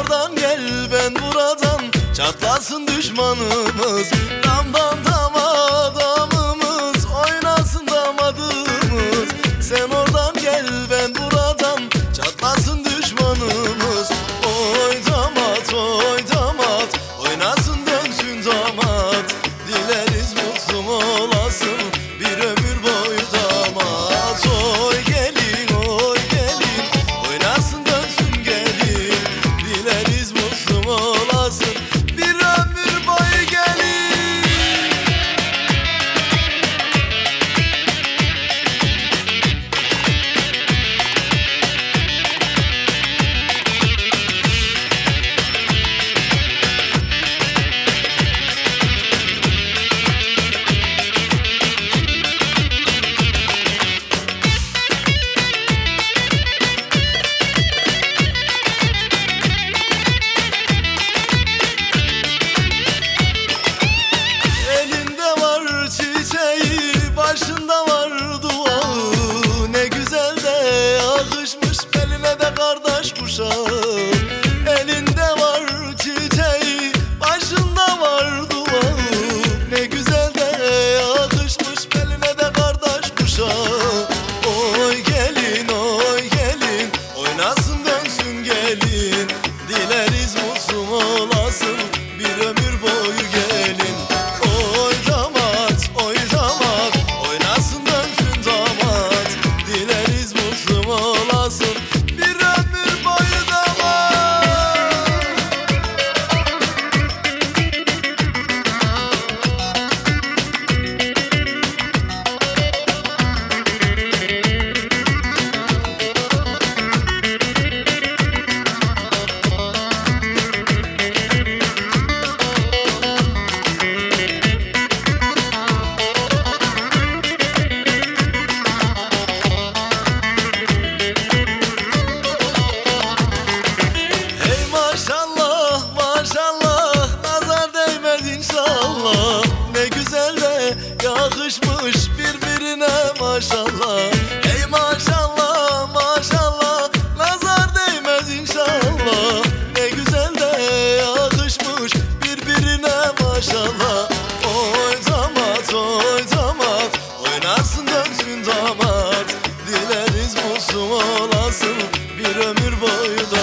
oradan gel ben buradan. Çatlasın düşmanımız. Damdan damdan Oy damat oy damat. Oynasın dönsün damat. Dileriz mutsuz olasın. Bir ömür boyu da